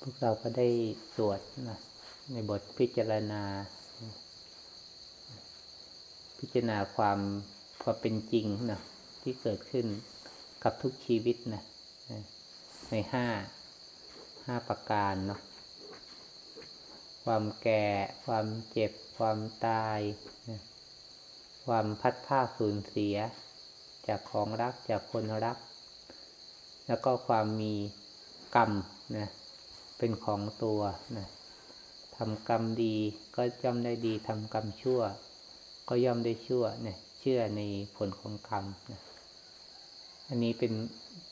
พวกเราก็ได้สวดนะในบทพิจารณา พิจารณาความความเป็นจริงนะที่เกิดขึ้นกับทุกชีวิตนะในห้าห้าประการเนาะความแก่ ความเจ็บ ความตายนะความพัดผ้าสูญเสีย จากของรักจากคนรัก แล้วก็ความมีกรรมนะเป็นของตัวนะทำกรรมดีก็ย่อมได้ดีทำกรรมชั่ว ก็ย่อมได้ชั่วเนี่ยเชื่อในผลของกรรมนะอันนี้เป็น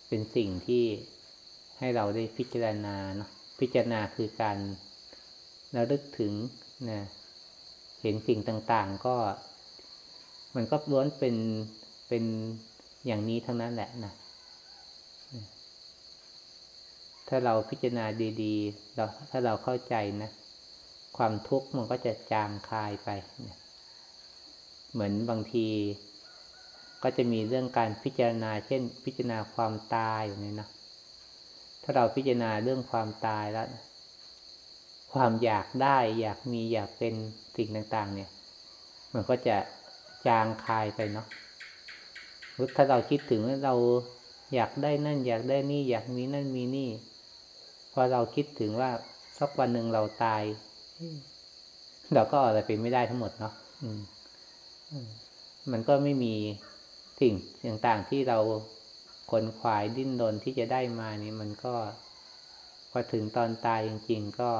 เป็นสิ่งที่ให้เราได้พิจารณาเนาะพิจารณาคือการระลึกถึงนะเห็นสิ่งต่างๆ ก็ มันก็ล้วนเป็นเป็นอย่างนี้ทั้งนั้นแหละนะ ถ้าเราพิจารณาดีๆเราถ้าเราเข้าใจนะ ความทุกข์มันก็จะจางคลายไปนะเหมือนบางที ก็จะมีเรื่องการพิจารณา เช่น พิจารณาความตายอย่างนี้นะถ้าเราพิจารณาเรื่องความตายแล้ว ความอยากได้ อยากมีอยากเป็นสิ่งต่าง ๆ เนี่ย มันก็จะจางคลายไปเนาะถ้าเราคิดถึงว่าเราอยากได้นั่น อยากได้นี่ อยากมีนั่นมีนี่ อเราคิดถึงว่าสักวันหนึ่งเราตายเราก็อะไรเป็นไม่ได้ทั้งหมดเนาะมันก็ไม่มีสิ่งต่างๆที่เราคนขวายดิ้นรนที่จะได้มานี่มันก็พอถึงตอนตายจริง ๆ ก็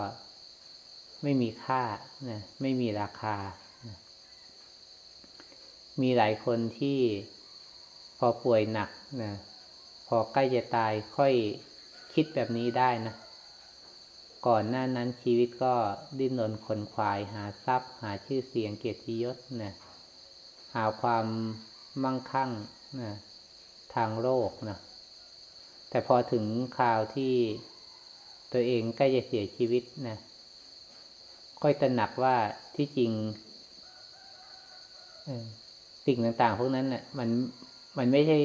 ไม่มีค่านะไม่มีราคานะมีหลายคนที่พอป่วยหนักนะพอใกล้จะตายค่อยคิดแบบนี้ได้นะ ก่อนหน้านั้นชีวิตก็ดิ้นรนขนขวายหาทรัพย์ หาชื่อเสียงเกียรติยศนะหาความมั่งคั่งนะทางโลกนะแต่พอถึงคราวที่ตัวเองใกล้จะเสียชีวิตนะค่อยตระหนักว่าที่จริงสิ่งต่างๆ พวกนั้นนะ่ะ มันมันไม่ใช่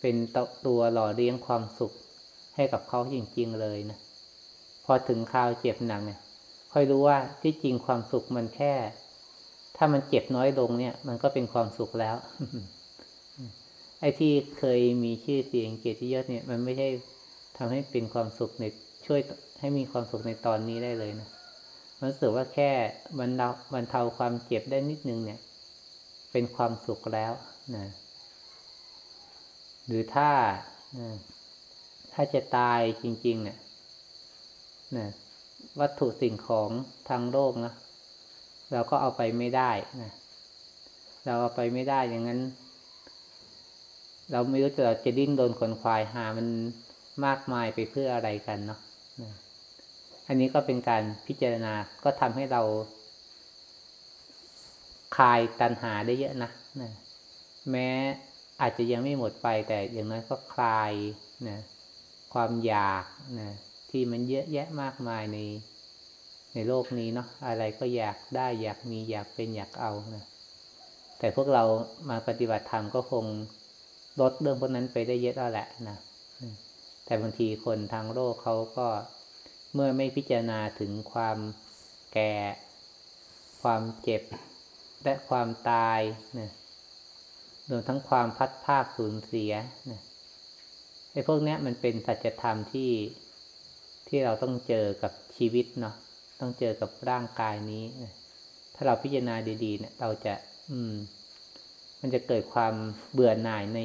เป็นตัวหล่อเลี้ยงความสุขให้กับเขาจริง ๆ เลยนะ อถึงคราวเจ็บหนักเนี่ย ค่อยรู้ว่าที่จริงความสุขมันแค่ ถ้ามันเจ็บน้อยลงเนี่ย มันก็เป็นความสุขแล้ว ไอ้ที่เคยมีชื่อเสียงเกียรติยศเนี่ย มันไม่ใช่ทำให้เป็นความสุขในช่วยให้มีความสุขในตอนนี้ได้เลยนะมันรู้สึกว่าแค่บรรเทาบรรเทาความเจ็บได้นิดนึงเนี่ย เป็นความสุขแล้วนะหรือถ้าถ้าจะตายจริง ๆ เนี่ย นะวัตถุสิ่งของทางโลกนะเราก็เอาไปไม่ได้นะเราเอาไปไม่ได้อย่างนั้น เราไม่รู้จะจะดิ้นโดนขนควายหามันมากมายไปเพื่ออะไรกันเนาะอันนี้ก็เป็นการพิจารณาก็ทำให้เราคลายตัณหาได้เยอะนะนะแม้อาจจะยังไม่หมดไปแต่อย่างน้อยก็คลายนะความอยากนะ ที่มันเยอะแยะมากมายในในโลกนี้เนาะอะไรก็อยากได้อยากมีอยากเป็นอยากเอานะแต่พวกเรามาปฏิบัติธรรมก็คงลดเรื่องพวกนั้นไปได้เยอะแล้วแหละนะแต่บางทีคนทางโลกเขาก็เมื่อไม่พิจารณาถึงความแก่ ความเจ็บ และความตายนะรวมทั้งความพัดภาคสูญเสียนะไอ้พวกนี้มันเป็นสัจธรรมที่ ที่เราต้องเจอกับชีวิตเนาะต้องเจอกับร่างกายนี้ ถ้าเราพิจารณาดีๆเนี่ย เราจะ อืม มันจะเกิดความเบื่อหน่ายใน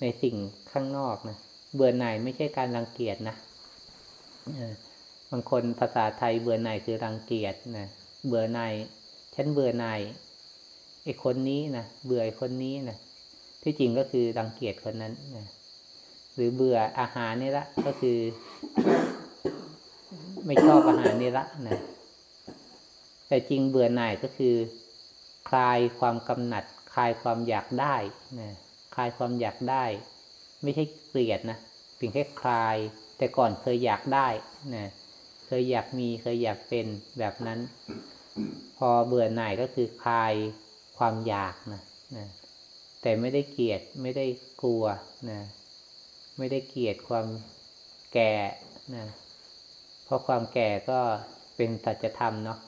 ในสิ่งข้างนอกนะเบื่อหน่ายไม่ใช่การรังเกียจนะบางคนภาษาไทยเบื่อหน่ายคือรังเกียจนะเบื่อหน่ายฉันเบื่อหน่ายไอ้คนนี้นะเบื่อไอ้คนนี้นะที่จริงก็คือรังเกียจคนนั้นนะหรือเบื่ออาหารนี่ละก็คือ ไม่ชอบอาหารนี่ละนะแต่จริงเบื่อหน่ายก็คือ คลายความกำหนัด คลายความอยากได้นะคลายความอยากได้ ไม่ใช่เกลียดนะเพียงแค่คลาย แต่ก่อนเคยอยากได้นะเคยอยากมีเคยอยากเป็นแบบนั้น พอเบื่อหน่ายก็คือคลายความอยากนะนะแต่ไม่ได้เกลียดไม่ได้กลัวนะไม่ได้เกลียดความแก่นะ เพราะความแก่ก็เป็นสัจธรรมเนาะ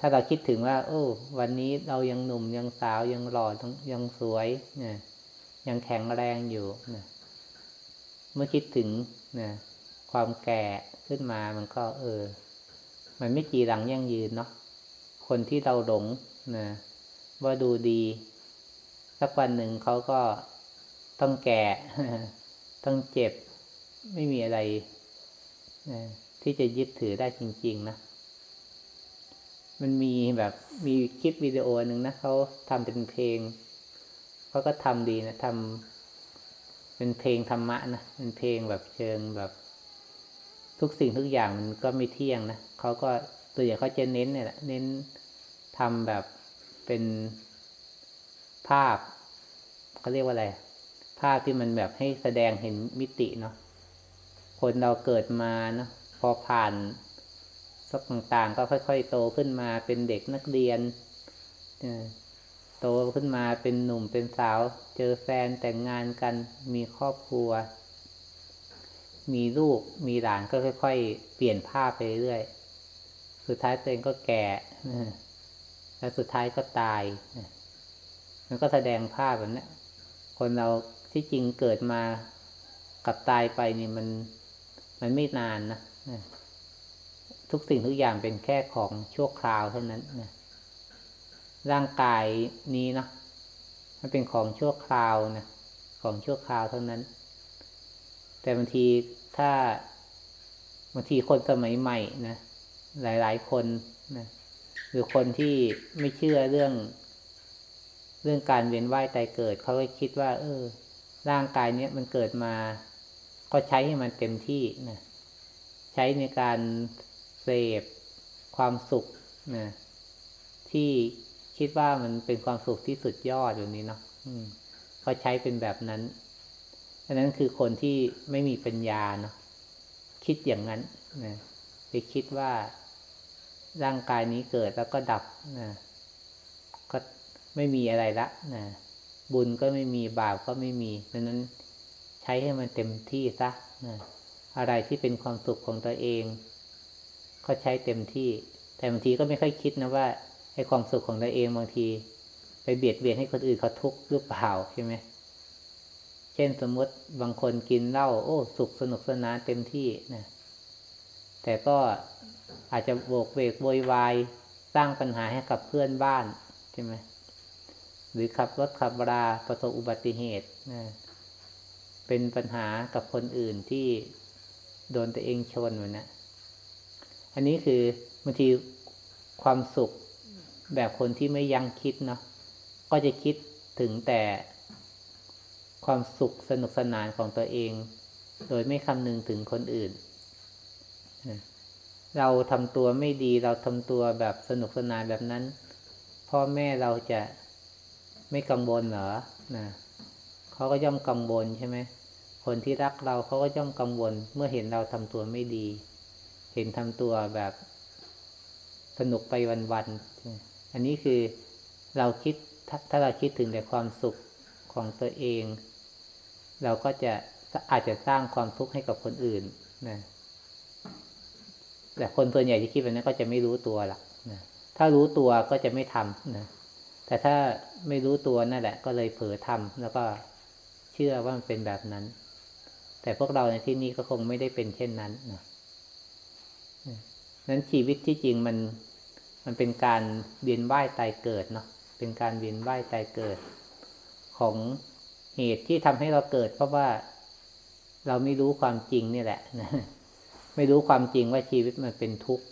ถ้าเราคิดถึงว่า โอ้ วันนี้เรายังหนุ่มยังสาวยังหล่อยังสวยนะยังแข็งแรงอยู่นะเมื่อคิดถึงนะความแก่ขึ้นมามันก็ เออ มันไม่จีรังยั่งยืนเนาะคนที่เราหลงนะว่าดูดี สักวันหนึ่งเขาก็ต้องแก่ ต้องเจ็บ ไม่มีอะไร ที่จะยึดถือได้จริง ๆ นะ มันมีแบบมีคลิปวิดีโอหนึ่งนะเขาทำเป็นเพลงเขาก็ทำดีนะทำเป็นเพลงธรรมะนะเป็นเพลงแบบเชิงแบบ ทุกสิ่งทุกอย่างมันก็ไม่เที่ยงนะเขาก็ตัวอย่างเขาจะเน้นเนี่ยแหละเน้นทำแบบเป็นภาพเขาเรียกว่าอะไร ภาพที่มันแบบให้แสดงเห็นมิติเนาะ คนเราเกิดมาเนาะพอผ่านสักต่างๆ ก็ค่อย ๆ โตขึ้นมาเป็นเด็กนักเรียนโตขึ้นมาเป็นหนุ่มเป็นสาว เจอแฟนแต่งงานกันมีครอบครัว มีลูกมีหลานก็ค่อย ๆ เปลี่ยนภาพไปเรื่อยสุดท้ายตัวเองก็แก่แล้วสุดท้ายก็ตายมันก็แสดงภาพแบบนี้คนเราที่จริงเกิดมากับตายไปนี่มัน มันไม่นานนะทุกสิ่งทุกอย่างเป็นแค่ของชั่วคราวเท่านั้นนะร่างกายนี้นะมันเป็นของชั่วคราวนะของชั่วคราวเท่านั้น แต่บางทีถ้าบางทีคนสมัยใหม่นะหลาย ๆ คนนะหรือคนที่ไม่เชื่อเรื่อง เรื่องการเวียนว่ายตายเกิด เขาก็คิดว่า เออ ร่างกายเนี้ยมันเกิดมา ก็ใช้ให้มันเต็มที่นะใช้ในการเสพความสุขนะที่คิดว่ามันเป็นความสุขที่สุดยอดอยู่นี้เนาะเขาใช้เป็นแบบนั้นอันนั้นคือคนที่ไม่มีปัญญาเนาะคิดอย่างนั้นนะไปคิดว่าร่างกายนี้เกิดแล้วก็ดับนะก็ไม่มีอะไรละนะบุญก็ไม่มีบาปก็ไม่มีดังนั้น ช้ให้มันเต็มที่ซะนะอะไรที่เป็นความสุขของตัวเอง ก็ใช้เต็มที่ แต่บางทีก็ไม่ค่อยคิดนะว่าไอ้ความสุขของตัวเองบางที ไปเบียดเบียนให้คนอื่นเขาทุกข์หรือเปล่าใช่ไหมเช่นสมมติบางคนกินเหล้าโอ้ สุขสนุกสนานเต็มที่นะแต่ก็อาจจะโบกเวกโวยวายสร้างปัญหาให้กับเพื่อนบ้านใช่ไหมหรือขับรถขับราประสบอุบัติเหตุนะ เป็นปัญหากับคนอื่นที่โดนตัวเองชนมือนนะอันนี้คือบางทีความสุขแบบคนที่ไม่ยังคิดเนาะก็จะคิดถึงแต่ความสุขสนุกสนานของตัวเอง โดยไม่คำนึงถึงคนอื่น เราทำตัวไม่ดีเราทำตัวแบบสนุกสนานแบบนั้น พ่อแม่เราจะไม่กังวลเหรอนะเขาก็ย่อมกังวลใช่ไหม คนที่รักเราเขาก็ย่อมกังวล เมื่อเห็นเราทำตัวไม่ดี เห็นทำตัวแบบสนุกไปวันๆ อันนี้คือเราคิดถ้าเราคิดถึงแต่ความสุขของตัวเอง เราก็จะอาจจะสร้างความทุกข์ให้กับคนอื่นนะแต่คนส่วนใหญ่ที่คิดแบบนี้นก็จะไม่รู้ตัวหรอกนะถ้ารู้ตัวก็จะไม่ทำนะแต่ถ้าไม่รู้ตัวนั่นแหละ ก็เลยเผลอทำแล้วก็เชื่อว่ามันเป็นแบบนั้น แต่พวกเราในที่นี้ก็คงไม่ได้เป็นเช่นนั้นนะนั้นชีวิตที่จริงมันมันเป็นการเวียนว่ายตายเกิดเนาะ เป็นการเวียนว่ายตายเกิด ของเหตุที่ทำให้เราเกิด เพราะว่าเราไม่รู้ความจริงนี่แหละนะไม่รู้ความจริงว่าชีวิตมันเป็นทุกข์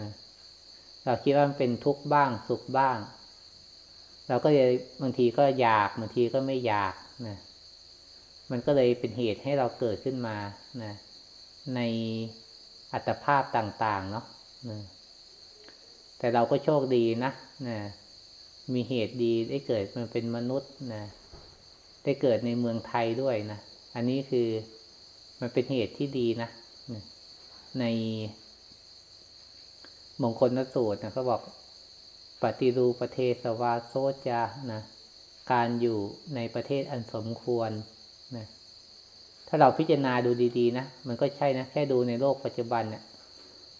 นะเราคิดว่ามันเป็นทุกข์บ้างสุขบ้าง เราก็เลยบางทีก็อยากบางทีก็ไม่อยากนะ มันก็เลยเป็นเหตุให้เราเกิดขึ้นมานะในอัตภาพต่างๆเนาะนะแต่เราก็โชคดีนะนะมีเหตุดีได้เกิดมันเป็นมนุษย์นะได้เกิดในเมืองไทยด้วยนะอันนี้คือมันเป็นเหตุที่ดีนะนะในมงคลนสูตรนะเขาบอกปฏิรูประเทศวาโซจานะการอยู่ในประเทศอันสมควร นะถ้าเราพิจารณาดูดี ๆ นะ มันก็ใช่นะ แค่ดูในโลกปัจจุบันเนี่ย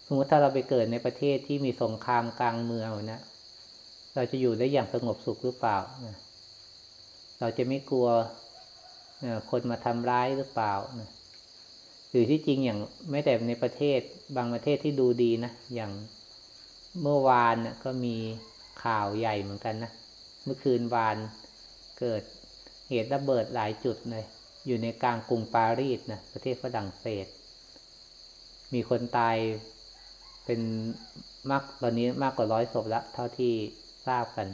สมมติถ้าเราไปเกิดในประเทศที่มีสงครามกลางเมืองนะ เราจะอยู่ได้อย่างสงบสุขหรือเปล่านะเราจะไม่กลัวนะคนมาทำร้ายหรือเปล่านะหรือที่จริงอย่างไม่แต่ในประเทศบางประเทศที่ดูดีนะ อย่างเมื่อวานนะก็มีข่าวใหญ่เหมือนกันนะ เมื่อคืนวานเกิดเหตุระเบิดหลายจุดเลย อยู่ในกลางกรุงปารีสนะประเทศฝรั่งเศส มีคนตายเป็นมากตอนนี้มากกว่าร้อยศพแล้วเท่าที่ทราบกัน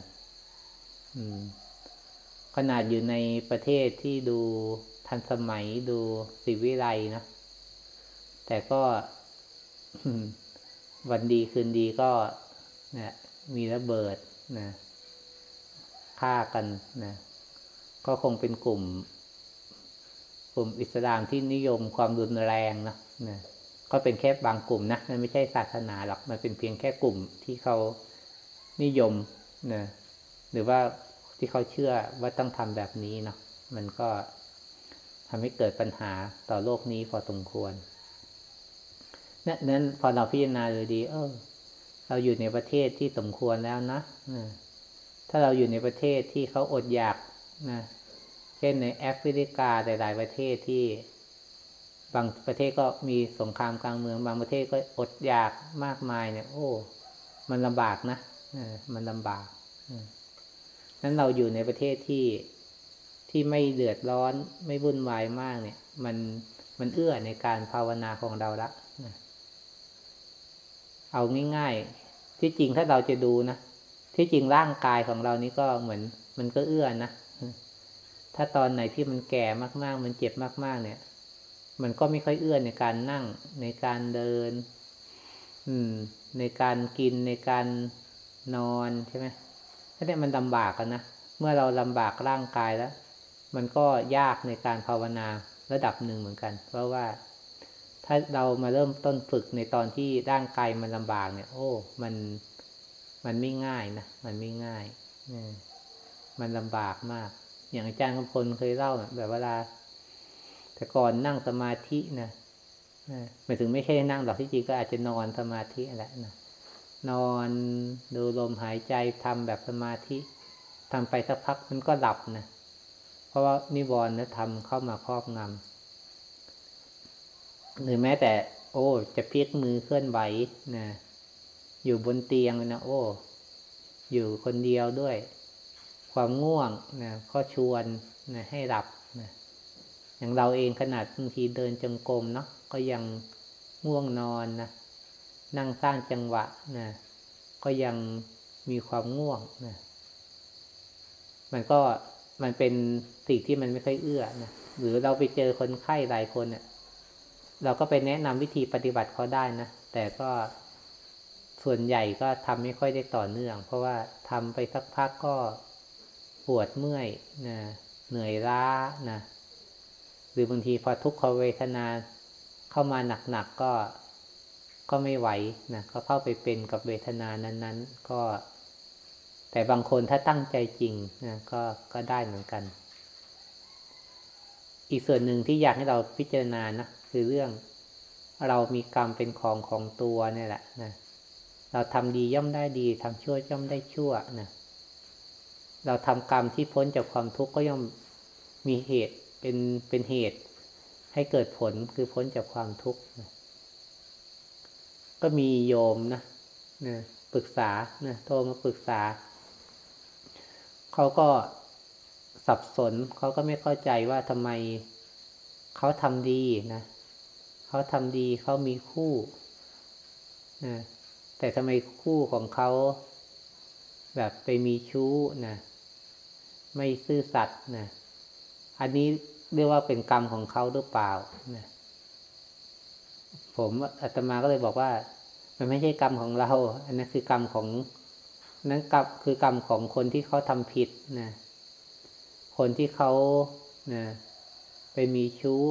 ขนาดอยู่ในประเทศที่ดูทันสมัยดูสิวิไลนะ แต่ก็วันดีคืนดีก็นะมีระเบิดนะฆ่ากันนะก็คงเป็นกลุ่ม กลุ่มอิสลามที่นิยมความรุนแรงนะนะก็เป็นแค่บางกลุ่มนะมันไม่ใช่ศาสนาหรอกมันเป็นเพียงแค่กลุ่มที่เขานิยมนะหรือว่าที่เขาเชื่อว่าต้องทำแบบนี้เนาะมันก็ทำให้เกิดปัญหาต่อโลกนี้พอสมควรนะนั้นพอเราพิจารณาเลยดี เออ เราอยู่ในประเทศที่สมควรแล้วนะถ้าเราอยู่ในประเทศที่เขาอดอยากนะ ช่นในแอฟริกาหลาย ๆ ประเทศที่ บางประเทศก็มีสงครามกลางเมือง บางประเทศก็อดอยากมากมายเนี่ย โอ้ มันลำบากนะมันลำบากนั้นเราอยู่ในประเทศที่ที่ไม่เดือดร้อนไม่วุ่นวายมากเนี่ย มันมันเอื้อในการภาวนาของเราละเอาง่ายๆ ที่จริงถ้าเราจะดูนะ ที่จริงร่างกายของเรานี่ก็เหมือน มันก็เอื้อนะ ถ้าตอนไหนที่มันแก่มากๆ มันเจ็บมาก ๆ เนี่ย มันก็ไม่ค่อยเอื้อในการนั่งในการเดิน อืม ในการกินในการนอนใช่ไหมถ้าเนี่ยมันลำบากกันนะ เมื่อเราลำบากร่างกายแล้ว มันก็ยากในการภาวนาระดับหนึ่งเหมือนกัน เพราะว่าถ้าเรามาเริ่มต้นฝึกในตอนที่ร่างกายมันลำบากเนี่ย โอ้ มันมันไม่ง่ายนะ มันไม่ง่าย มันลำบากมาก อย่างอาจารย์กำพลเคยเล่าแบบเวลา แต่ก่อนนั่งสมาธินะหมายถึงไม่ใช่นั่งหรอกที่จริงก็อาจจะนอนสมาธิแหละนะนอนดูลมหายใจทำแบบสมาธิทำไปสักพักมันก็หลับนะเพราะว่านิวรณ์นะทำเข้ามาครอบงำหรือแม้แต่ โอ้ จะพลิกมือเคลื่อนไหวนะอยู่บนเตียงนะโอ้ อยู่คนเดียวด้วย ความง่วงนะก็ชวนนะให้หลับนะอย่างเราเองขนาดบางทีเดินจงกรมเนาะก็ยังง่วงนอนนะนั่งสร้างจังหวะนะก็ยังมีความง่วงนะมันก็มันเป็นสิ่งที่มันไม่ค่อยเอื้อนะหรือเราไปเจอคนไข้หลายคนเนะี่ย เราก็ไปแนะนำวิธีปฏิบัติเขาได้นะแต่ก็ส่วนใหญ่ก็ทำไม่ค่อยได้ต่อเนื่อง เพราะว่าทำไปสักพักก็ ปวดเมื่อยนะเหนื่อยล้านะหรือบางทีพอทุกขเวทนาเข้ามาหนักๆกก็ก็ไม่ไหวนะก็เข้าไปเป็นกับเวทนานั้น ๆ ก็ แต่บางคนถ้าตั้งใจจริงนะก็ก็ได้เหมือนกัน อีกส่วนหนึ่งที่อยากให้เราพิจารณานะคือเรื่องเรามีกรรมเป็นของของตัวนี่แหละนะเราทำดีย่อมได้ดีทำชั่วย่อมได้ชั่วนะ เราทำกรรมที่พ้นจากความทุกข์ก็ย่อมมีเหตุเป็นเป็นเหตุ ให้เกิดผลคือพ้นจากความทุกข์ก็มีโยมนะนะปรึกษานะโทรมาปรึกษา เขาก็สับสนเขาก็ไม่เข้าใจว่าทำไมเขาทำดีนะเขาทำดีเขามีคู่นะแต่ทำไมคู่ของเขาแบบไปมีชู้นะ ไม่ซื่อสัตย์นะอันนี้เรียกว่าเป็นกรรมของเขาหรือเปล่านะผมอาตมาก็เลยบอกว่า มันไม่ใช่กรรมของเรา อันนั้นคือกรรมของนั้นกรรมคือกรรมของคนที่เขาทำผิดนะคนที่เขานะไปมีชู้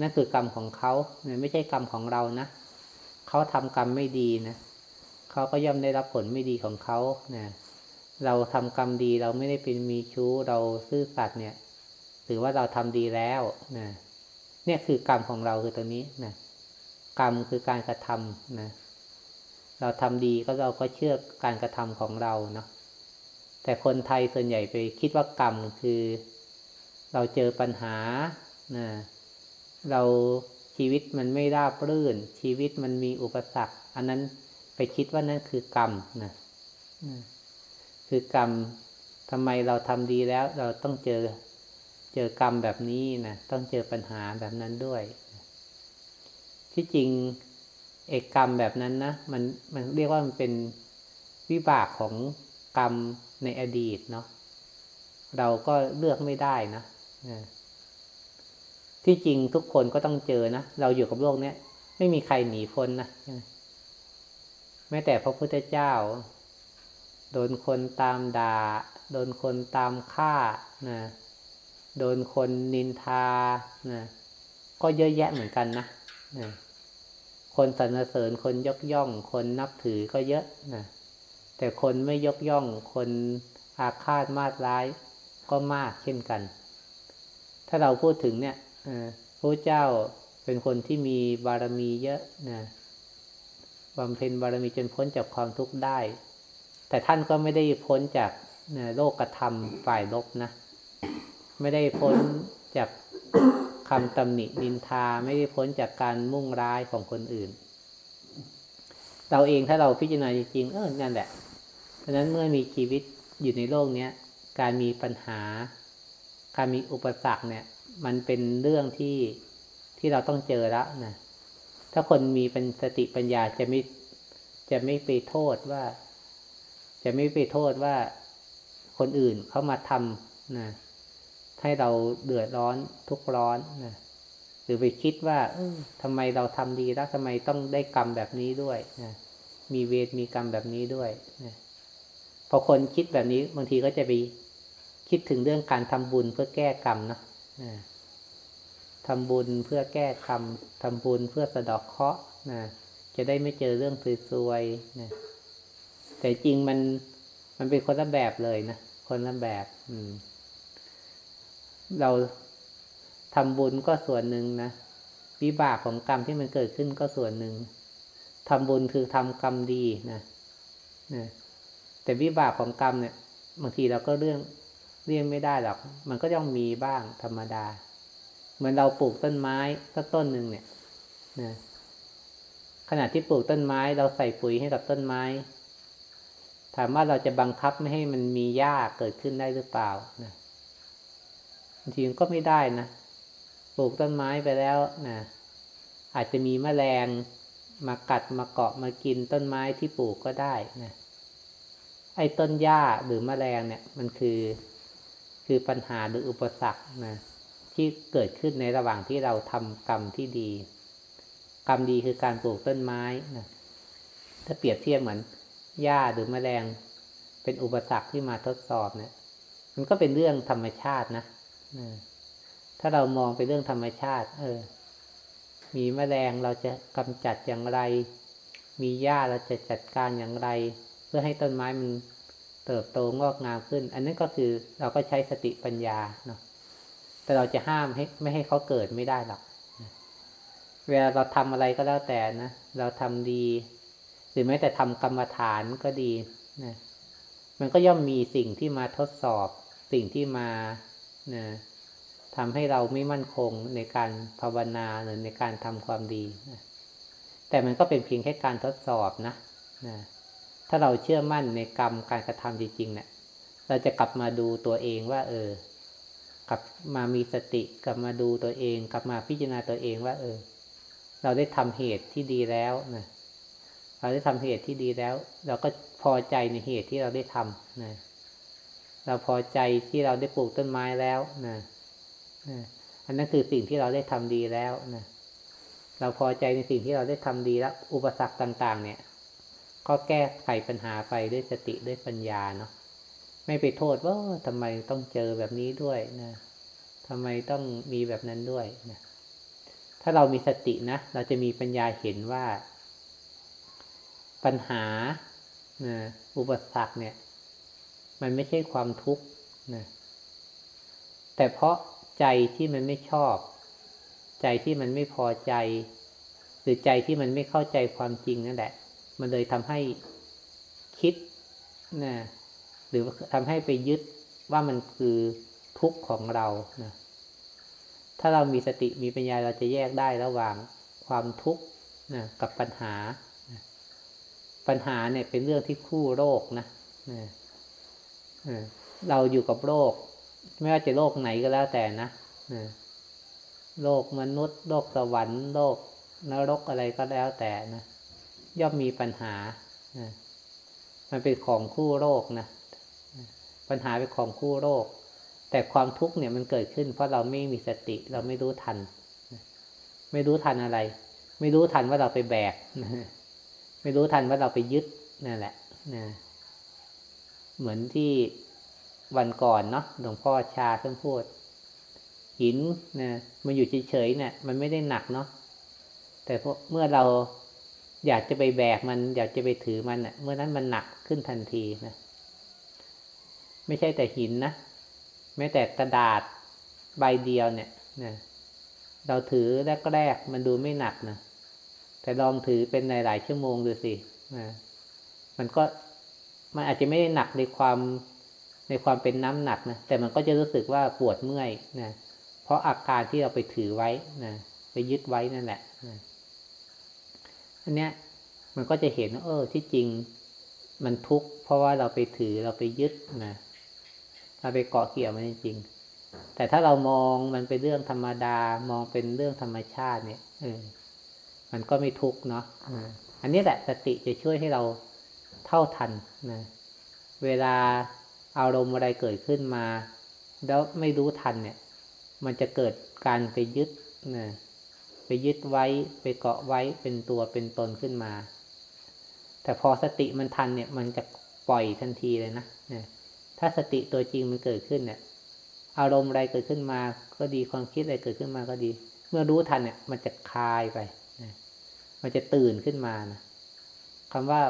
นั่นคือกรรมของเขานะไม่ใช่กรรมของเรานะเขาทำกรรมไม่ดีนะเขาก็ย่อมได้รับผลไม่ดีของเขานะ เราทำกรรมดีเราไม่ได้เป็นมีชู้เราซื่อสัตย์เนี่ย ถือว่าเราทำดีแล้วนะเนี่ยคือกรรมของเราคือตรงนี้นะกรรมคือการกระทำนะเราทำดีก็เราก็เชื่อการกระทำของเราเนาะแต่คนไทยส่วนใหญ่ไปคิดว่ากรรมคือ เราเจอปัญหานะเราชีวิตมันไม่ราบรื่น ชีวิตมันมีอุปสรรค อันนั้นไปคิดว่านั่นคือกรรมนะ คือกรรมทำไมเราทำดีแล้ว เราต้องเจอเจอกรรมแบบนี้นะต้องเจอปัญหาแบบนั้นด้วย ที่จริงเอกกรรมแบบนั้นนะมันมันเรียกว่ามันเป็นวิบากของกรรมในอดีตเนาะเราก็เลือกไม่ได้นะที่จริงทุกคนก็ต้องเจอนะเราอยู่กับโลกเนี้ยไม่มีใครหนีพ้นนะแม้แต่พระพุทธเจ้า โดนคนตามด่า โดนคนตามฆ่านะโดนคนนินทานะก็เยอะแยะเหมือนกันนะนะคนสรรเสริญคนยกย่อง คนนับถือก็เยอะนะแต่คนไม่ยกย่อง คนอาฆาตมาดร้ายก็มากเช่นกัน ถ้าเราพูดถึงเนี่ยพระเจ้าเป็นคนที่มีบารมีเยอะนะบำเพ็ญบารมีจนพ้นจากความทุกข์ได้ แต่ท่านก็ไม่ได้พ้นจากโลกกระทำฝ่ายลบนะ ไม่ได้พ้นจากคำตำหนินินทา ไม่ได้พ้นจากการมุ่งร้ายของคนอื่น เราเองถ้าเราพิจารณาจริงๆเออนั่นแหละเพราะนั้นเมื่อมีชีวิตอยู่ในโลกเนี้ยการมีปัญหา การมีอุปสรรคเนี่ย มันเป็นเรื่องที่ที่เราต้องเจอแล้วนะถ้าคนมีเป็นสติปัญญาจะไม่จะไม่ไปโทษว่า จะไม่ไปโทษว่าคนอื่นเขามาทำนะให้เราเดือดร้อนทุกร้อนนะหรือไปคิดว่าทำไมเราทำดีแล้วทำไมต้องได้กรรมแบบนี้ด้วยนะมีเวรมีกรรมแบบนี้ด้วยนะพอคนคิดแบบนี้บางทีก็จะไปคิดถึงเรื่องการทำบุญเพื่อแก้กรรมนะนะทำบุญเพื่อแก้กรรมทำบุญเพื่อสะดอกเคราะห์นะจะได้ไม่เจอเรื่องซวยๆนะ แต่จริงมันมันเป็นคนละแบบเลยนะ คนละแบบ อืม เราทำบุญก็ส่วนหนึ่งนะวิบากของกรรมที่มันเกิดขึ้นก็ส่วนหนึ่งทำบุญคือทำกรรมดีนะนะแต่วิบากของกรรมเนี่ยบางทีเราก็เรื่องเรี่ยงไม่ได้หรอก มันก็ต้องมีบ้างธรรมดา เหมือนเราปลูกต้นไม้สักต้นหนึ่งเนี่ยนะขณะที่ปลูกต้นไม้ เราใส่ปุ๋ยให้กับต้นไม้ ถามว่าเราจะบังคับไม่ให้มันมีหญ้าเกิดขึ้นได้หรือเปล่านะบางทีก็ไม่ได้นะปลูกต้นไม้ไปแล้วนะอาจจะมีแมลงมากัดมาเกาะมากินต้นไม้ที่ปลูกก็ได้นะไอ้ต้นหญ้าหรือแมลงเนี่ย มันคือคือปัญหาหรืออุปสรรคนะที่เกิดขึ้นในระหว่างที่เราทำกรรมที่ดี กรรมดีคือการปลูกต้นไม้นะถ้าเปรียบเทียบเหมือน หญ้าหรือแมลง เป็นอุปสรรคที่มาทดสอบเนี่ย มันก็เป็นเรื่องธรรมชาตินะถ้าเรามองไปเรื่องธรรมชาติ เออ มีแมลงเราจะกำจัดอย่างไร มีหญ้าเราจะจัดการอย่างไร เพื่อให้ต้นไม้มันเติบโตงอกงามขึ้น อันนั้นก็คือเราก็ใช้สติปัญญาเนาะแต่เราจะห้ามให้ไม่ให้เขาเกิดไม่ได้หรอกเวลาเราทำอะไรก็แล้วแต่นะ เราทำดีห รือแม้แต่ทำกรรมฐานก็ดีนะมันก็ย่อมมีสิ่งที่มาทดสอบ สิ่งที่มานะทำให้เราไม่มั่นคงในการภาวนาหรือในการทำความดีนะแต่มันก็เป็นเพียงแค่การทดสอบนะนะ ถ้าเราเชื่อมั่นในกรรมการกระทำจริงๆเนะี่ย เราจะกลับมาดูตัวเองว่า เออ กลับมามีสติ กลับมาดูตัวเอง กลับมาพิจารณาตัวเองว่า เออ เราได้ทำเหตุที่ดีแล้วนะ เราได้ทำเหตุที่ดีแล้ว เราก็พอใจในเหตุที่เราได้ทำนะเราพอใจที่เราได้ปลูกต้นไม้แล้วนะนะอันนั้นคือสิ่งที่เราได้ทำดีแล้วนะเราพอใจในสิ่งที่เราได้ทำดีแล้ว อุปสรรคต่าง ๆ เนี่ย ก็แก้ไขปัญหาไปด้วยสติด้วยปัญญาเนาะไม่ไปโทษว่าทำไมต้องเจอแบบนี้ด้วยนะทำไมต้องมีแบบนั้นด้วยนะถ้าเรามีสตินะ เราจะมีปัญญาเห็นว่า ปัญหานะอุปสรรคเนี่ย มันไม่ใช่ความทุกข์นะแต่เพราะใจที่มันไม่ชอบ ใจที่มันไม่พอใจ หรือใจที่มันไม่เข้าใจความจริงนั่นแหละ มันเลยทำให้คิดนะหรือทำให้ไปยึดว่ามันคือทุกข์ของเรานะถ้าเรามีสติมีปัญญาเราจะแยกได้ระหว่างความทุกข์นะกับปัญหา ปัญหาเนี่ยเป็นเรื่องที่คู่โรคนะเราอยู่กับโรค ไม่ว่าจะโรคไหนก็แล้วแต่นะโลกมนุษย์โลกสวรรค์โลกนรกอะไรก็แล้วแต่นะย่อมมีปัญหา มันเป็นของคู่โรคนะ ปัญหาเป็นของคู่โรค แต่ความทุกข์เนี่ยมันเกิดขึ้น เพราะเราไม่มีสติ เราไม่รู้ทัน ไม่รู้ทันอะไร ไม่รู้ทันว่าเราไปแบก ไม่รู้ทันว่าเราไปยึดนั่นแหละนะเหมือนที่วันก่อนเนาะหลวงพ่อชาท่านพูด หินนะมันอยู่เฉยๆเนี่ยมันไม่ได้หนักเนาะแต่เมื่อเราอยากจะไปแบกมันอยากจะไปถือมันเน่ะ เมื่อนั้นมันหนักขึ้นทันทีนะไม่ใช่แต่หินนะแม้แต่กระดาษใบเดียวเนี่ยนะเราถือแรกๆมันดูไม่หนักนะ แต่ลองถือเป็นหลายๆชั่วโมงดูสินะมันก็มันอาจจะไม่ได้หนักในความในความเป็นน้ำหนักนะแต่มันก็จะรู้สึกว่าปวดเมื่อยนะเพราะอาการที่เราไปถือไว้นะไปยึดไว้นั่นแหละนะอันเนี้ยมันก็จะเห็นเออที่จริงมันทุกข์เพราะว่าเราไปถือเราไปยึดนะเราไปเกาะเกี่ยวมันจริงแต่ถ้าเรามองมันเป็นเรื่องธรรมดามองเป็นเรื่องธรรมชาติเนี่ยเออ มันก็ไม่ทุกข์เนาะอันนี้แหละสติจะช่วยให้เราเท่าทันนะเวลาอารมณ์อะไรเกิดขึ้นมา แล้วไม่รู้ทันเนี่ย มันจะเกิดการไปยึดนะไปยึดไว้ไปเกาะไว้เป็นตัวเป็นตนขึ้นมา แต่พอสติมันทันเนี่ย มันจะปล่อยทันทีเลยนะนะถ้าสติตัวจริงมันเกิดขึ้นเนี่ย อารมณ์อะไรเกิดขึ้นมา ก็ดีความคิดอะไรเกิดขึ้นมาก็ดี เมื่อรู้ทันเนี่ย มันจะคลายไปนะ มันจะตื่นขึ้นมานะคำว่า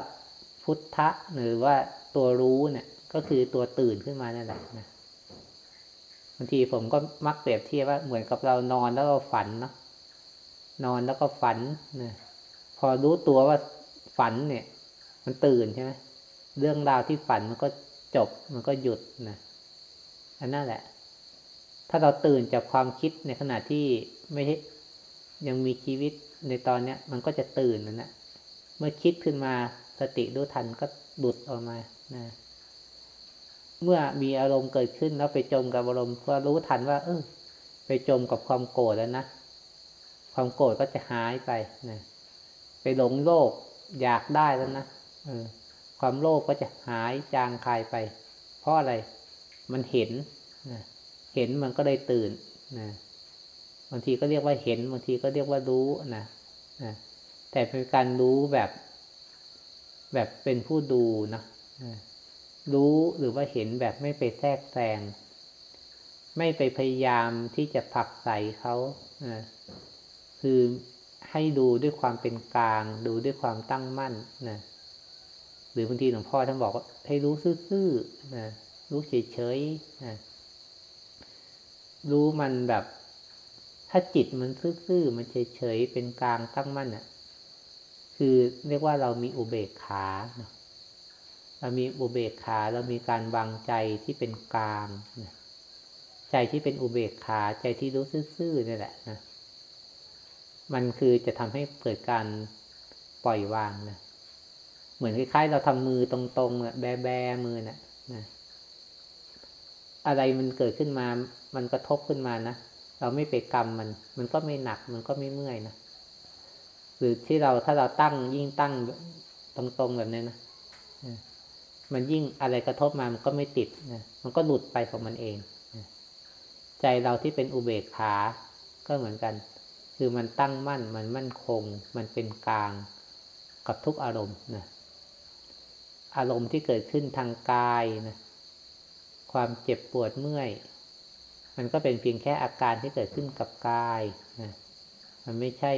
พุทธะหรือว่าตัวรู้เนี่ย ก็คือตัวตื่นขึ้นมานั่นแหละนะบางทีผมก็มักเปรียบเทียบว่าเหมือนกับเรานอนแล้วเราฝันเนาะนอนแล้วก็ฝันนะพอรู้ตัวว่าฝันเนี่ย มันตื่นใช่ไหมเรื่องราวที่ฝันมันก็จบมันก็หยุดนะอันนั่นแหละ ถ้าเราตื่นจากความคิดในขณะที่ไม่ใช่ยังมีชีวิต ในตอนเนี้ยมันก็จะตื่นนั่นะเมื่อคิดขึ้นมาสติรู้ทันก็ดุดออกมานะเมื่อมีอารมณ์เกิดขึ้นแล้วไปจมกับอารมณ์ก็รู้ทันว่า เออไปจมกับความโกรธแล้วนะความโกรธก็จะหายไปนะไปหลงโลกอยากได้แล้วนะเออความโลภกก็จะหายจางคายไป เพราะอะไร มันเห็นนะเห็นมันก็เลยตื่นนะ บางทีก็เรียกว่าเห็น บางทีก็เรียกว่ารู้นะนะแต่เป็นการรู้แบบ แบบเป็นผู้ดูนะรู้หรือว่าเห็นแบบไม่ไปแทรกแซงไม่ไปพยายามที่จะผลักใส่เขาคือให้ดูด้วยความเป็นกลาง ดูด้วยความตั้งมั่นนะหรือบางทีหลวงพ่อท่านบอกว่าให้รู้ซื่อๆนะรู้เฉยๆนะรู้มันแบบ ถ้าจิตมันซื่อๆมันเฉยๆเป็นกลางตั้งมั่นอะ คือเรียกว่าเรามีอุเบกขาเรามีอุเบกขาเรามีการวางใจที่เป็นกลางนะใจที่เป็นอุเบกขาใจที่รู้ซื่อๆนี่แหละนะมันคือจะทำให้เกิดการปล่อยวางนะเหมือนคล้ายๆ เราทำมือตรงๆแบแบมือนะ่ะนะอะไรมันเกิดขึ้นมา มันกระทบขึ้นมานะ เราไม่ไปกรรมมัน มันก็ไม่หนัก มันก็ไม่เมื่อยนะหรือที่เราถ้าเราตั้งยิ่งตั้งตรงๆแบบนี้นะมันยิ่งอะไรกระทบมามันก็ไม่ติดนะมันก็หลุดไปของมันเองใจเราที่เป็นอุเบกขา ก็เหมือนกัน คือมันตั้งมั่น มันมั่นคง มันเป็นกลางกับทุกอารมณ์นะอารมณ์ที่เกิดขึ้นทางกายนะความเจ็บปวดเมื่อย มันก็เป็นเพียงแค่อาการที่เกิดขึ้นกับกายนะมันไม่ใช่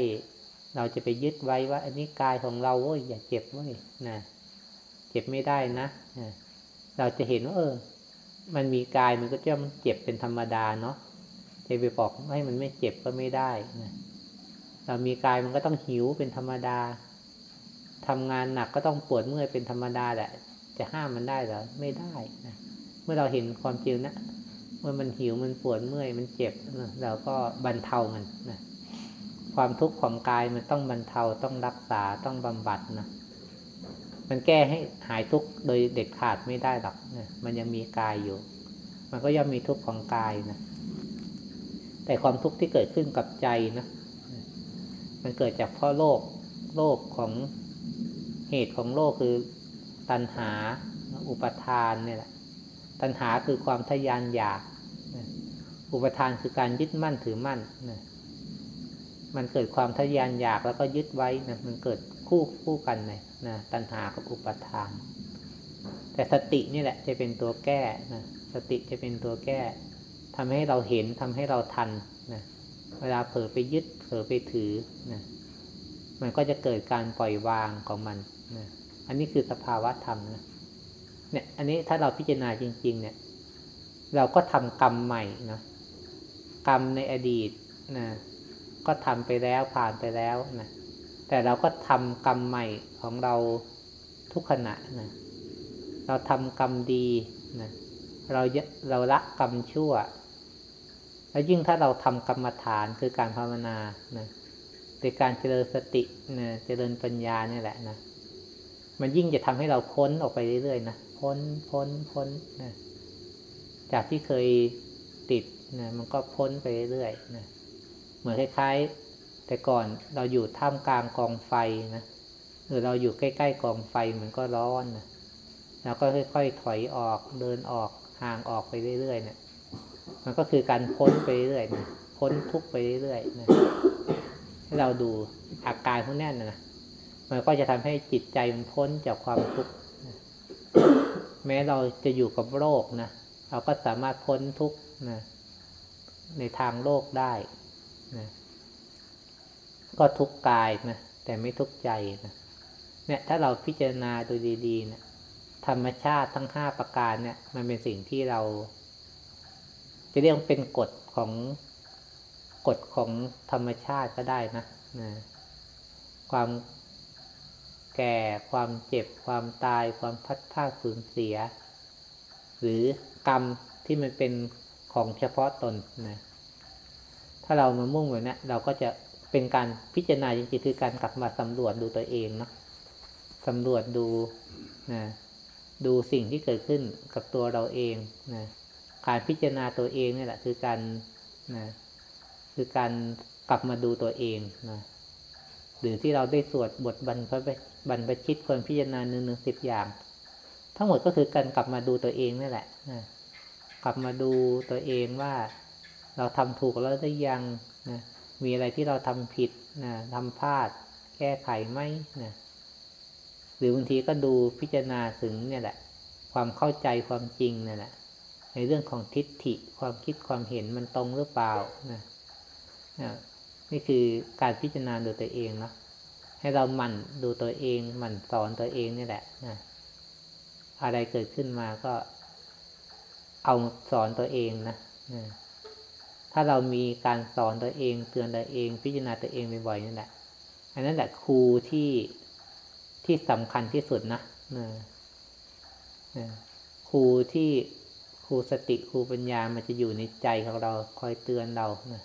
เราจะไปยึดไว้ว่า อันนี้กายของเราโอ้ยอย่าเจ็บเว้ยนะเจ็บไม่ได้นะนะเราจะเห็นว่าเออ มันมีกายมันก็จะเจ็บเป็นธรรมดาเนาะจะไปบอกให้มันไม่เจ็บก็ไม่ได้นะเรามีกายมันก็ต้องหิวเป็นธรรมดาทำงานหนักก็ต้องปวดเมื่อยเป็นธรรมดาแหละ จะห้ามมันได้เหรอไม่ได้นะเมื่อเราเห็นความจริงนะ เมื่อมันหิวมันปวดเมื่อยมันเจ็บเราก็บรรเทามันนะความทุกข์ของกายมันต้องบรรเทาต้องรักษาต้องบำบัดนะมันแก้ให้หายทุกข์โดยเด็ดขาดไม่ได้หรอกนะมันยังมีกายอยู่ มันก็ย่อมมีทุกข์ของกายนะแต่ความทุกข์ที่เกิดขึ้นกับใจนะมันเกิดจากเพราะโลกโลกของเหตุของโลกคือตัณหาอุปทานเนี่ยแหละ ตัณหาคือความทยานอยาก อุปทานคือการยึดมั่นถือมั่นนะมันเกิดความทะยานอยากแล้วก็ยึดไว้นะมันเกิดคู่คู่กันเลยนะตัณหากับอุปทาน แต่สตินี่แหละจะเป็นตัวแก้นะสติจะเป็นตัวแก้ทำให้เราเห็นทำให้เราทันนะเวลาเผลอไปยึดเผลอไปถือนะมันก็จะเกิดการปล่อยวางของมันนะอันนี้คือสภาวะธรรมนะเนี่ย อันนี้ถ้าเราพิจารณาจริง ๆ เนี่ย เราก็ทำกรรมใหม่นะ กรรมในอดีตนะก็ทำไปแล้วผ่านไปแล้วนะแต่เราก็ทำกรรมใหม่ของเราทุกขณะนะเราทำกรรมดีนะเราเราละกรรมชั่ว แล้วยิ่งถ้าเราทำกรรมฐานคือการภาวนานะในการเจริญสตินะเจริญปัญญาเนี่ยแหละนะมันยิ่งจะทำให้เราพ้นออกไปเรื่อยๆนะพ้นพ้นพ้นนะจากที่เคยติด นะมันก็พ้นไปเรื่อยๆนะเหมือนคล้ายๆ แต่ก่อนเราอยู่ท่ามกลางกองไฟนะหรือเราอยู่ใกล้ๆกองไฟมันก็ร้อนนะเราก็ค่อยๆถอยออกเดินออกห่างออกไปเรื่อยๆเนะี่ยมันก็คือการพ้นไปเรื่อยๆนะพ้นทุกไปเรื่อยๆนะให้เราดูอาการพวกนี้นะมันก็จะทำให้จิตใจมันพ้นจากความทุกข์แม้เราจะอยู่กับโรคนะเราก็สามารถพ้นทุกข์นะ ในทางโลกได้นะก็ทุกกายนะแต่ไม่ทุกใจนะเนี่ยถ้าเราพิจารณาดูดีๆนะธรรมชาติทั้งห้าประการเนี่ย มันเป็นสิ่งที่เรา จะเรียกเป็นกฎของกฎของธรรมชาติก็ได้นะนะความแก่ความเจ็บความตายความพัดพาสูญเสีย หรือกรรมที่มันเป็น ของเฉพาะตนนะถ้าเรามามุ่งแบบนี้เราก็จะเป็นการพิจารณาจริงๆคือการกลับมาสำรวจดูตัวเองเนาะสำรวจดูนะดูสิ่งที่เกิดขึ้นกับตัวเราเองนะการพิจารณาตัวเองนี่แหละคือการนะคือการกลับมาดูตัวเองนะหรือที่เราได้สวดบทบรรพบรรพชิตคนพิจารณาหนึ่งหนึ่งสิบอย่าง ทั้งหมดก็คือการกลับมาดูตัวเองนี่แหละนะ กลับมาดูตัวเองว่าเราทำถูกแล้วได้ยังนะมีอะไรที่เราทำผิดนะทำพลาด แก้ไขไหมนะหรือบางทีก็ดูพิจารณาถึงเนี่ยแหละ ความเข้าใจความจริงนี่แหละในเรื่องของทิฏฐิความคิดความเห็นมันตรงหรือเปล่านะนี่คือการพิจารณาดูตัวเองเนาะให้เราหมั่นดูตัวเองหมั่นสอนตัวเองนี่แหละนะอะไรเกิดขึ้นมาก็ เอาสอนตัวเองนะถ้าเรามีการสอนตัวเอง เตือนตัวเอง พิจารณาตัวเองบ่อยๆนั่นแหละอันนั้นแหละครูที่ที่สำคัญที่สุดนะครูที่ครูสติครูปัญญามันจะอยู่ในใจของเราคอยเตือนเรานะ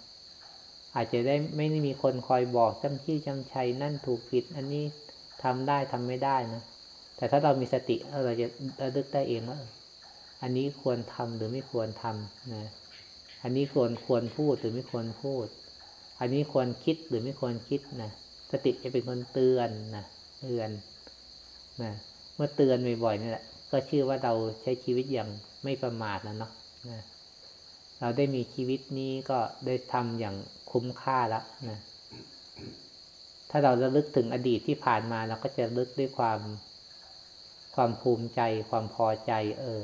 อาจจะได้ไม่ได้มีคนคอยบอกจำที่จำชัยนั่นถูกผิด อันนี้ทำได้ทำไม่ได้นะแต่ถ้าเรามีสติเราจะระลึกได้เองว่า อันนี้ควรทำหรือไม่ควรทำนะ อันนี้ควรควรพูดหรือไม่ควรพูด อันนี้ควรคิดหรือไม่ควรคิดนะ สติจะเป็นคนเตือนนะเตือนนะ เมื่อเตือนบ่อยๆนี่แหละ ก็ชื่อว่าเราใช้ชีวิตอย่างไม่ประมาทนะเนาะนะเราได้มีชีวิตนี้ก็ได้ทำอย่างคุ้มค่าแล้วนะ ถ้าเราระลึกถึงอดีตที่ผ่านมาเราก็จะลึกด้วยความความภูมิใจ ความพอใจ เออ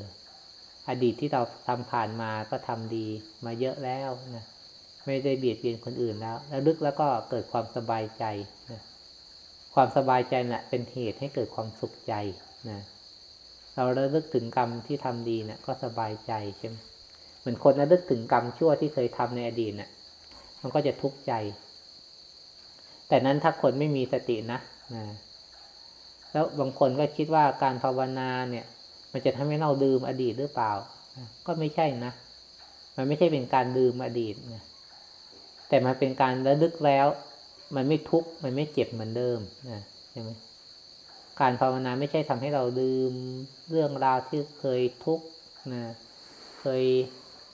อดีตที่เราทำผ่านมาก็ทำดีมาเยอะแล้วนะไม่ได้เบียดเบียนคนอื่นแล้ว แล้วลึกแล้วก็เกิดความสบายใจนะความสบายใจนะ่ะเป็นเหตุให้เกิดความสุขใจนะเราระลึกถึงกรรมที่ทำดีเนะี่ยก็สบายใจใช่ไหมเหมือนคนระลึกถึงกรรมชั่วที่เคยทำในอดีตเนะ่ยมันก็จะทุกข์ใจ แต่นั้นถ้าคนไม่มีสตินะนะแล้วบางคนก็คิดว่าการภาวนาเนี่ย มันจะทำให้เราลืมอดีตหรือเปล่า ก็ไม่ใช่นะ มันไม่ใช่เป็นการลืมอดีตนะแต่มันเป็นการระลึกแล้ว มันไม่ทุกข์มันไม่เจ็บเหมือนเดิมนะใช่ไหมการภาวนาไม่ใช่ทำให้เราลืมเรื่องราวที่เคยทุกข์นะเคย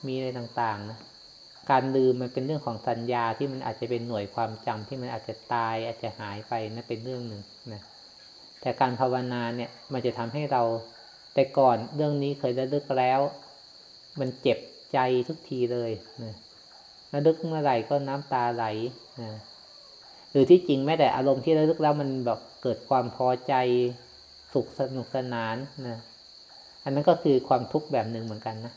มีอะไรต่างๆนะการลืมมันเป็นเรื่องของสัญญาที่มันอาจจะเป็นหน่วยความจำที่มันอาจจะตายอาจจะหายไปนะั่นเป็นเรื่องหนึ่งนะแต่การภาวนาเนี่ยมันจะทำให้เรา แต่ก่อนเรื่องนี้เคยระลึกแล้ว มันเจ็บใจทุกทีเลยนะระลึกเมื่อไหร่ก็น้ำตาไหลนะหรือที่จริงแม้แต่อารมณ์ที่ระลึกแล้วมันแบบเกิดความพอใจสุขสนุกสนานนะอันนั้นก็คือความทุกข์แบบหนึ่งเหมือนกันนะ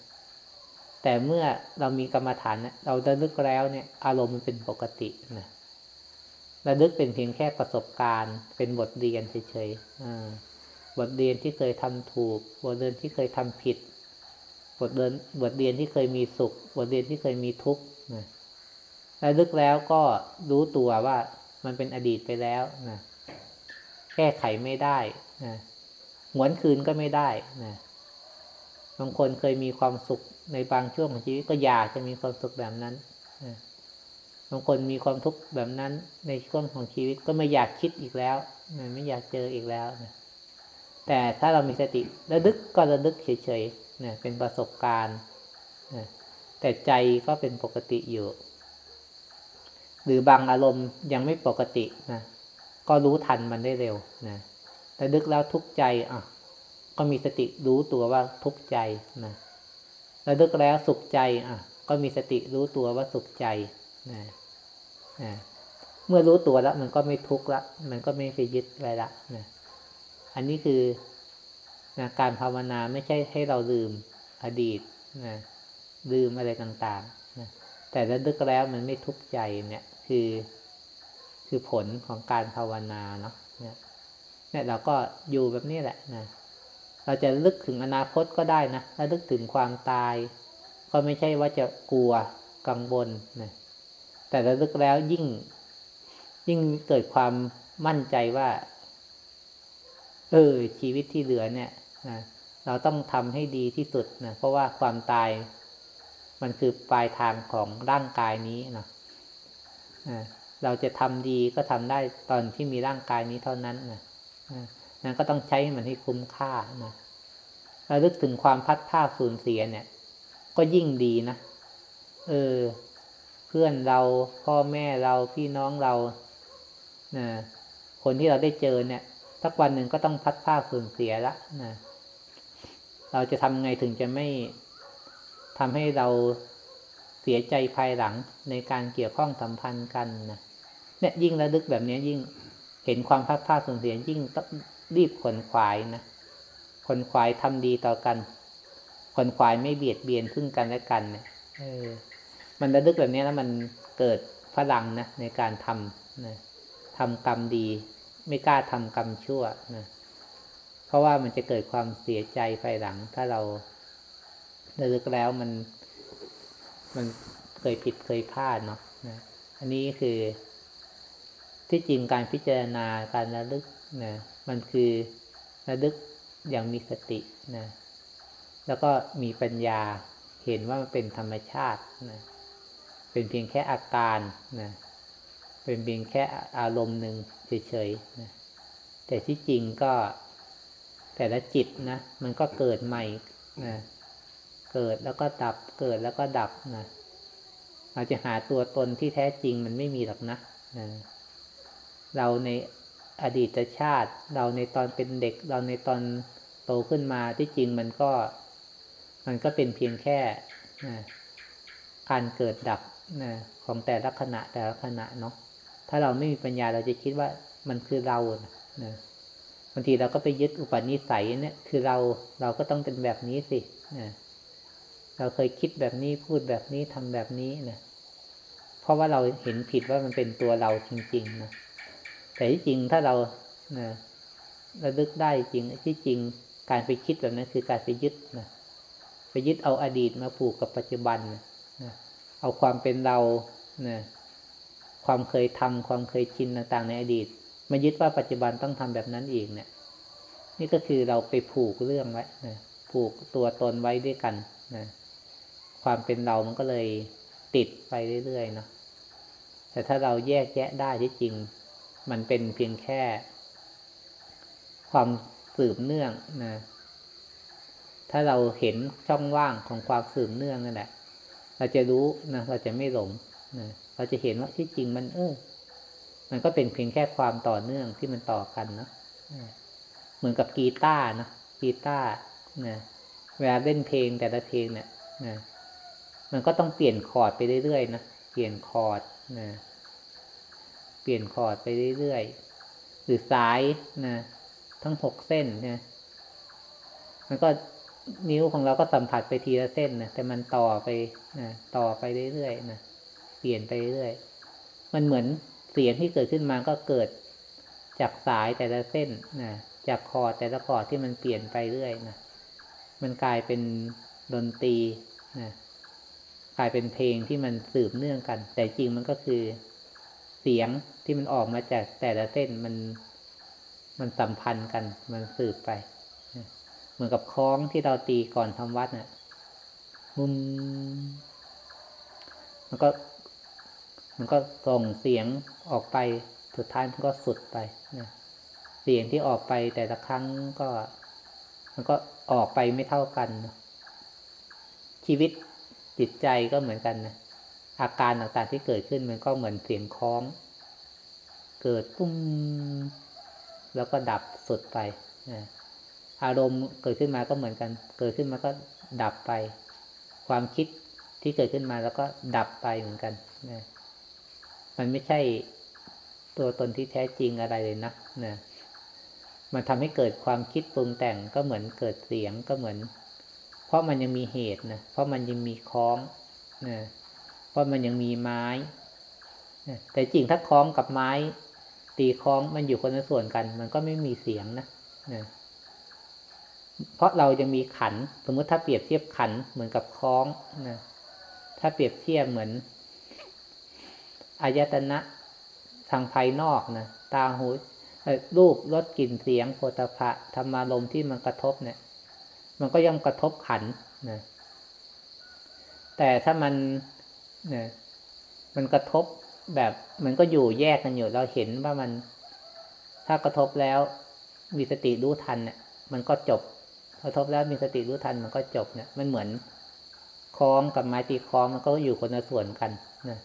แต่เมื่อเรามีกรรมฐานเนี่ยเราระลึกแล้วเนี่ย อารมณ์มันเป็นปกตินะระลึกเป็นเพียงแค่ประสบการณ์ เป็นบทเรียนเฉยๆ บทเรียนที่เคยทำถูก บทเรียนที่เคยทำผิด บทเรียนบทเรียนที่เคยมีสุข บทเรียนที่เคยมีทุกข์นะระลึกแล้วก็รู้ตัวว่ามันเป็นอดีตไปแล้วนะแก้ไขไม่ได้นะหวนคืนก็ไม่ได้นะบางคนเคยมีความสุขในบางช่วงของชีวิตก็อยากจะมีความสุขแบบนั้นนะบางคนมีความทุกข์แบบนั้นในช่วงของชีวิตก็ไม่อยากคิดอีกแล้วนะไม่อยากเจออีกแล้วนะ แต่ถ้าเรามีสติระลึกก็ระลึกเฉยๆนะเป็นประสบการณ์นะแต่ใจก็เป็นปกติอยู่ หรือบางอารมณ์ยังไม่ปกตินะก็รู้ทันมันได้เร็วนะแต่ดึกแล้วทุกใจอะก็มีสติรู้ตัวว่าทุกใจนะแล้วดึกแล้วสุขใจอะ ก็มีสติรู้ตัวว่าสุขใจนะนะเมื่อรู้ตัวแล้วมันก็ไม่ทุกข์ละ มันก็ไม่ไปยึดอะไรละนะ อันนี้คือนะการภาวนาไม่ใช่ให้เราลืมอดีตนะลืมอะไรต่างๆนะแต่ระลึกแล้วมันไม่ทุกข์ใจเนี่ยคือคือผลของการภาวนาเนาะเนี่ยเนี่ยเราก็อยู่แบบนี้แหละนะเราจะลึกถึงอนาคตก็ได้นะถ้าลึกถึงความตาย ก็ไม่ใช่ว่าจะกลัวกังวลนะแต่ราลึกแล้วยิ่ง ยิ่งเกิดความมั่นใจว่า เออ ชีวิตที่เหลือเนี่ยนะเราต้องทำให้ดีที่สุดนะเพราะว่าความตาย มันคือปลายทางของร่างกายนี้นะเราจะทำดีก็ทำได้ตอนที่มีร่างกายนี้เท่านั้นนะนั่นก็ต้องใช้มันให้คุ้มค่านะระลึกถึงความพัดผ้าสูญเสียเนี่ย ก็ยิ่งดีนะ เออ เพื่อนเราพ่อแม่เราพี่น้องเรานะคนที่เราได้เจอเนี่ย สักวันหนึ่งก็ต้องพัดผ้าสูญเสียละนะเราจะทำไงถึงจะไม่ทำให้เราเสียใจภายหลังในการเกี่ยวข้องสัมพันธ์กันนะเนี่ยยิ่งระลึกแบบนี้ยิ่งเห็นความพัดพลาสูญเสียยิ่งต้องรีบขนขวายนะขนขวายทำดีต่อกันขนขวายไม่เบียดเบียนพึ่งกันและกันเนี่ยเออ มันระลึกแบบนี้แล้วมันเกิดพลังนะในการทำนะทำกรรมดี ไม่กล้าทำกรรมชั่วนะเพราะว่ามันจะเกิดความเสียใจภายหลัง ถ้าเราระลึกแล้วมัน มันเคยผิดเคยพลาดเนาะนะอันนี้คือ ที่จริงการพิจารณาการระลึกนะมันคือระลึกอย่างมีสตินะแล้วก็มีปัญญาเห็นว่ามันเป็นธรรมชาตินะเป็นเพียงแค่อาการนะเป็นเพียงแค่อารมณ์หนึ่ง เฉยๆนะแต่ที่จริงก็แต่ละจิตนะมันก็เกิดใหม่นะเกิดแล้วก็ดับเกิดแล้วก็ดับนะเราจะหาตัวตนที่แท้จริงมันไม่มีหรอกนะนะเราในอดีตชาติ เราในตอนเป็นเด็ก เราในตอนโตขึ้นมาที่จริงมันก็ มันก็เป็นเพียงแค่นะการเกิดดับนะของแต่ละขณะแต่ละขณะเนาะ ถ้าเราไม่มีปัญญาเราจะคิดว่ามันคือเรานะบางทีเราก็ไปยึดอุปนิสัยเนี่ย คือเราเราก็ต้องเป็นแบบนี้สินะเราเคยคิดแบบนี้พูดแบบนี้ทำแบบนี้นะเพราะว่าเราเห็นผิดว่ามันเป็นตัวเราจริงๆนะแต่ที่จริงถ้าเรานะระลึกได้จริงที่จริงการไปคิดแบบนั้นคือการไปยึดนะไปยึดเอาอดีตมาผูกกับปัจจุบันนะเอาความเป็นเรานะ ความเคยทำความเคยชินต่างๆ ในอดีต มายึดว่าปัจจุบันต้องทำแบบนั้นอีกเนี่ย นี่ก็คือเราไปผูกเรื่องไว้นะผูกตัวตนไว้ด้วยกันนะความเป็นเรามันก็เลยติดไปเรื่อยๆเนาะแต่ถ้าเราแยกแยะได้ที่จริง มันเป็นเพียงแค่ ความสืบเนื่องนะถ้าเราเห็นช่องว่างของความสืบเนื่องนั่นแหละ เราจะรู้นะเราจะไม่หลง เราจะเห็นว่าที่จริงมัน เออ มันก็เป็นเพียงแค่ความต่อเนื่องที่มันต่อกันเนาะเหมือนกับกีตาร์นะกีตาร์นะเวลาเล่นเพลงแต่ละเพลงเนี่ยนะมันก็ต้องเปลี่ยนคอร์ดไปเรื่อยๆนะเปลี่ยนคอร์ดนะเปลี่ยนคอร์ดไปเรื่อยๆหรือสายนะทั้งหกเส้นเนี่ยมันก็นิ้วของเราก็สัมผัสไปทีละเส้นนะแต่มันต่อไปนะต่อไปเรื่อยๆนะ เปลี่ยนไปเรื่อยมันเหมือนเสียงที่เกิดขึ้นมาก็เกิดจากสายแต่ละเส้นนะจากคอแต่ละคอที่มันเปลี่ยนไปเรื่อยนะมันกลายเป็นดนตรีนะกลายเป็นเพลงที่มันสืบเนื่องกัน แต่จริงมันก็คือเสียงที่มันออกมาจากแต่ละเส้นมันมันสัมพันธ์กัน มันสืบไปเหมือนกับคล้องที่เราตีก่อนทำวัดนะ่ยมุมมันก็ มันก็ส่งเสียงออกไป สุดท้ายมันก็สุดไปนะเสียงที่ออกไปแต่ละครั้งก็ มันก็ออกไปไม่เท่ากัน ชีวิตจิตใจก็เหมือนกันนะอาการต่างๆที่เกิดขึ้นมันก็เหมือนเสียงคล้อง เกิดปุ้มแล้วก็ดับสุดไปนะอารมณ์เกิดขึ้นมาก็เหมือนกัน เกิดขึ้นมาก็ดับไป ความคิดที่เกิดขึ้นมาแล้วก็ดับไปเหมือนกันนะ มันไม่ใช่ตัวตนที่แท้จริงอะไรเลยนะนะมันทำให้เกิดความคิดปรุงแต่งก็เหมือนเกิดเสียงก็เหมือน เพราะมันยังมีเหตุนะเพราะมันยังมีคล้องนะเพราะมันยังมีไม้นะแต่จริงถ้าคล้องกับไม้ ตีคล้องมันอยู่คนละส่วนกัน มันก็ไม่มีเสียงนะนะเพราะเรายังมีขัน สมมติถ้าเปรียบเทียบขันเหมือนกับคล้องนะถ้าเปรียบเทียบเหมือน อายตนะทางภายนอกนะตาหูรูปรสกลิ่นเสียงโพธพะธรรมารมที่มันกระทบเนี่ย มันก็ยังกระทบขันนะแต่ถ้ามันเนี่ยมันกระทบแบบมันก็อยู่แยกกันอยู่เราเห็นว่ามัน ถ้ากระทบแล้วมีสติรู้ทันเนี่ยมันก็จบกระทบแล้วมีสติรู้ทันมันก็จบเนี่ย มันเหมือนคล้องกับไม้ตีคล้องมันก็อยู่คนละส่วนกันนะ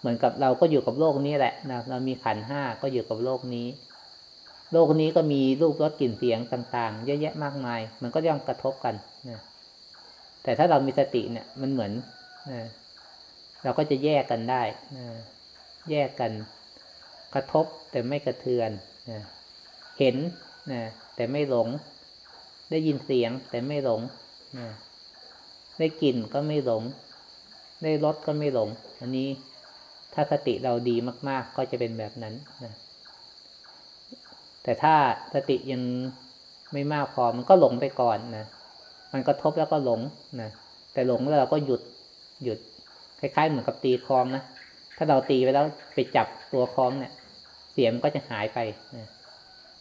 เหมือนกับเราก็อยู่กับโลกนี้แหละนะเรามีขันห้าก็อยู่กับโลกนี้ โลกนี้ก็มีรูปรสกลิ่นเสียงต่างๆ เยอะแยะมากมาย มันก็ย่อมกระทบกันนะแต่ถ้าเรามีสติเนี่ย มันเหมือนนะเราก็จะแยกกันได้นะแยกกัน กระทบแต่ไม่กระเทือนนะเห็นนะแต่ไม่หลง ได้ยินเสียงแต่ไม่หลงนะได้กลิ่นก็ไม่หลง ได้รสก็ไม่หลง อันนี้ ถ้าสติเราดีมาก ๆ ก็จะเป็นแบบนั้นนะแต่ถ้าสติยังไม่มากพอมันก็หลงไปก่อนนะมันกระทบแล้วก็หลงนะแต่หลงแล้วเราก็หยุดหยุด คล้าย ๆ เหมือนกับตีคล้องนะถ้าเราตีไปแล้วไปจับตัวคล้องเนี่ย เสียงก็จะหายไปนะ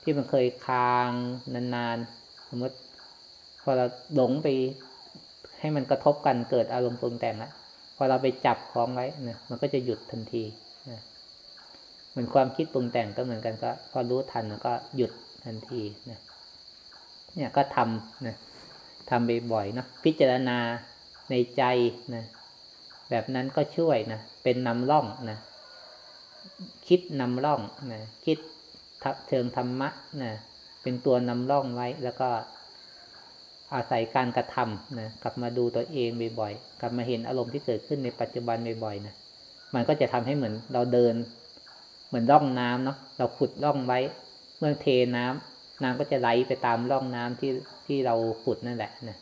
ที่มันเคยคางนานๆสมมติพอเราหลงไปให้มันกระทบกันเกิดอารมณ์ปรุงแต่งแล้ว พอเราไปจับคล้องไว้นะมันก็จะหยุดทันทีนะเหมือนความคิดปรุงแต่งก็เหมือนกันก็ พอรู้ทันมันก็หยุดทันทีนะเนี่ยก็ทำนะทำบ่อยๆนะพิจารณาในใจนะแบบนั้นก็ช่วยนะเป็นนำร่องนะคิดนำร่องนะคิดเชิงธรรมะนะเป็นตัวนำร่องไว้แล้วก็ อาศัยการกระทำนะกลับมาดูตัวเองบ่อยๆ กลับมาเห็นอารมณ์ที่เกิดขึ้นในปัจจุบันบ่อยๆนะมันก็จะทำให้เหมือนเราเดิน เหมือนร่องน้ำเนาะเราขุดร่องไว้ เมื่อเทน้ำน้ำก็จะไหลไปตามร่องน้ำที่ที่เราขุดนั่นแหละนะ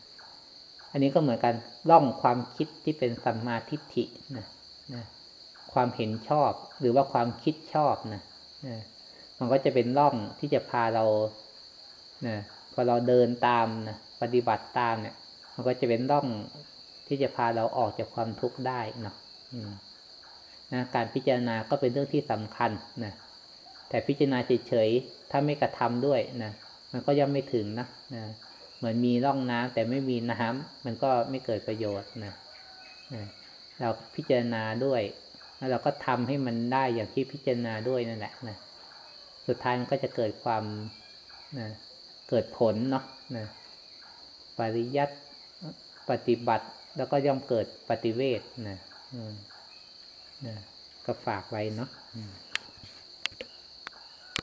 อันนี้ก็เหมือนกันร่องความคิดที่เป็นสัมมาทิฏฐินะนะความเห็นชอบหรือว่าความคิดชอบนะนะมันก็จะเป็นร่องที่จะพาเรานะพอเราเดินตามนะ ปฏิบัติตามเนี่ย มันก็จะเป็นร่องที่จะพาเราออกจากความทุกข์ได้เนาะนะการพิจารณาก็เป็นเรื่องที่สำคัญนะแต่พิจารณาเฉยๆถ้าไม่กระทำด้วยนะมันก็ย่อมไม่ถึงนะนะเหมือนมีร่องน้ำแต่ไม่มีน้ำมันก็ไม่เกิดประโยชน์นะนะเราพิจารณาด้วยแล้วเราก็ทำให้มันได้อย่างที่พิจารณาด้วยนั่นแหละนะสุดท้ายมันก็จะเกิดความนะเกิดผลเนาะนะ ปริยัติปฏิบัติ แล้วก็ย่อมเกิดปฏิเวทนะนะก็ฝากไว้เนาะ